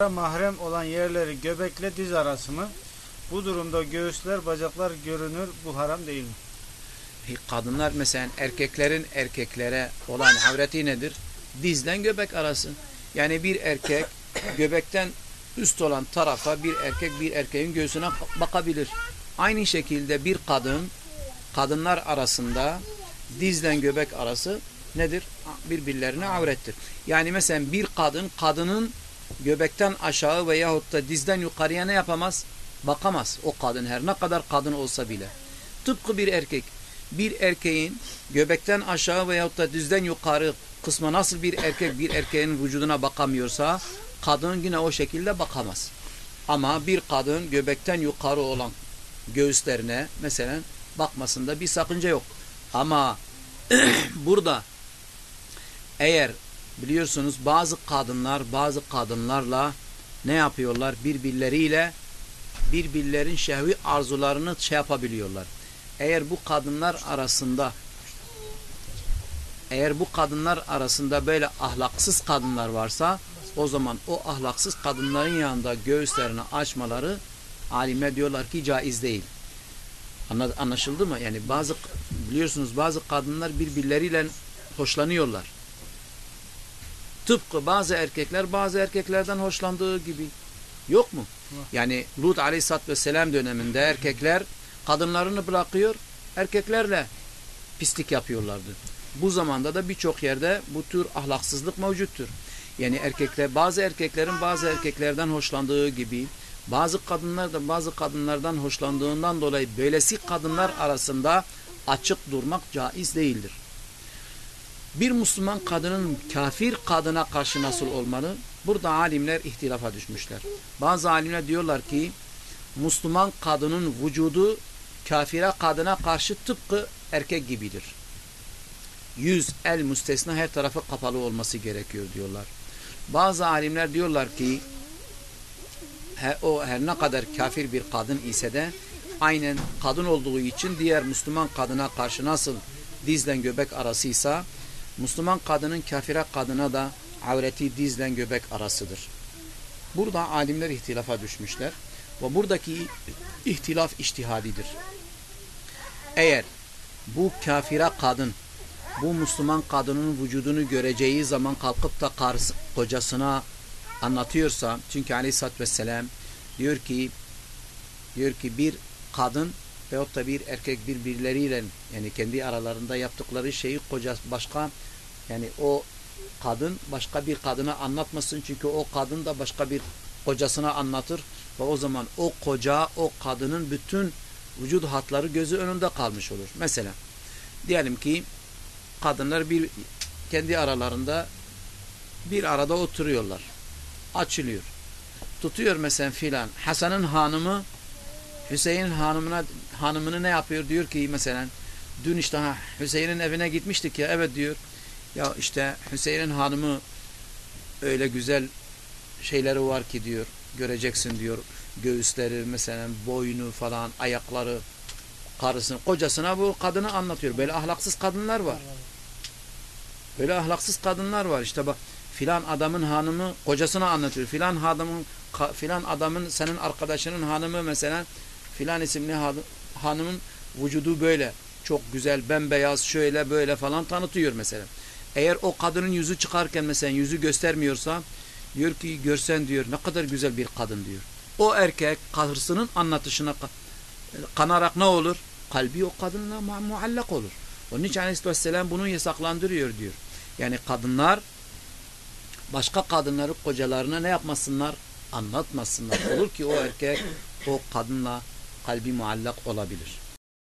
mahrem olan yerleri göbekle diz arası mı? Bu durumda göğüsler, bacaklar görünür. Bu haram değil mi? Kadınlar mesela erkeklerin erkeklere olan avreti nedir? Dizden göbek arası. Yani bir erkek göbekten üst olan tarafa bir erkek bir erkeğin göğsüne bakabilir. Aynı şekilde bir kadın kadınlar arasında dizden göbek arası nedir? Birbirlerine avrettir. Yani mesela bir kadın kadının göbekten aşağı veyahut da dizden yukarıya ne yapamaz? Bakamaz. O kadın her ne kadar kadın olsa bile. Tıpkı bir erkek. Bir erkeğin göbekten aşağı veyahut da dizden yukarı kısmı nasıl bir erkek bir erkeğin vücuduna bakamıyorsa kadın yine o şekilde bakamaz. Ama bir kadın göbekten yukarı olan göğüslerine mesela bakmasında bir sakınca yok. Ama burada eğer biliyorsunuz bazı kadınlar bazı kadınlarla ne yapıyorlar birbirleriyle birbirlerin şehvi arzularını şey yapabiliyorlar. Eğer bu kadınlar arasında eğer bu kadınlar arasında böyle ahlaksız kadınlar varsa o zaman o ahlaksız kadınların yanında göğüslerini açmaları alimler diyorlar ki caiz değil. Anlaşıldı mı? Yani bazı biliyorsunuz bazı kadınlar birbirleriyle hoşlanıyorlar. Tıpkı bazı erkekler bazı erkeklerden hoşlandığı gibi. Yok mu? Yani Lut aleyhissalatü vesselam döneminde erkekler kadınlarını bırakıyor, erkeklerle pislik yapıyorlardı. Bu zamanda da birçok yerde bu tür ahlaksızlık mevcuttur. Yani erkekler, bazı erkeklerin bazı erkeklerden hoşlandığı gibi bazı kadınlar da bazı kadınlardan hoşlandığından dolayı böylesi kadınlar arasında açık durmak caiz değildir. Bir Müslüman kadının kafir kadına karşı nasıl olmalı? Burada alimler ihtilafa düşmüşler. Bazı alimler diyorlar ki Müslüman kadının vücudu kafire kadına karşı tıpkı erkek gibidir. Yüz, el müstesna her tarafı kapalı olması gerekiyor diyorlar. Bazı alimler diyorlar ki he, o her ne kadar kafir bir kadın ise de aynen kadın olduğu için diğer Müslüman kadına karşı nasıl dizden göbek arasıysa Müslüman kadının kafire kadına da avreti dizden göbek arasıdır. Burada alimler ihtilafa düşmüşler ve buradaki ihtilaf iştihadidir. Eğer bu kafire kadın bu Müslüman kadının vücudunu göreceği zaman kalkıp da karısı, kocasına anlatıyorsa çünkü aleyhissalatü vesselam diyor ki diyor ki bir kadın veyahut da bir erkek birbirleriyle yani kendi aralarında yaptıkları şeyi koca başka yani o kadın başka bir kadına anlatmasın çünkü o kadın da başka bir kocasına anlatır ve o zaman o koca o kadının bütün vücut hatları gözü önünde kalmış olur. Mesela diyelim ki kadınlar bir kendi aralarında bir arada oturuyorlar. Açılıyor. Tutuyor mesela filan. Hasan'ın hanımı Hüseyin hanımına hanımını ne yapıyor? Diyor ki mesela dün işte Hüseyin'in evine gitmiştik ya. Evet diyor. Ya işte Hüseyin'in hanımı öyle güzel şeyleri var ki diyor. Göreceksin diyor. Göğüsleri mesela boynu falan ayakları karısını kocasına bu kadını anlatıyor. Böyle ahlaksız kadınlar var. Böyle ahlaksız kadınlar var. İşte bak filan adamın hanımı kocasına anlatıyor. Filan adamın filan adamın senin arkadaşının hanımı mesela filan isimli hanımın vücudu böyle çok güzel bembeyaz şöyle böyle falan tanıtıyor mesela. Eğer o kadının yüzü çıkarken mesela yüzü göstermiyorsa diyor ki görsen diyor ne kadar güzel bir kadın diyor. O erkek kahırsının anlatışına kanarak ne olur? Kalbi o kadınla muallak olur. Onun için Aleyhisselam bunu yasaklandırıyor diyor. Yani kadınlar başka kadınları kocalarına ne yapmasınlar? Anlatmasınlar. Olur ki o erkek o kadınla kalbi muallak olabilir.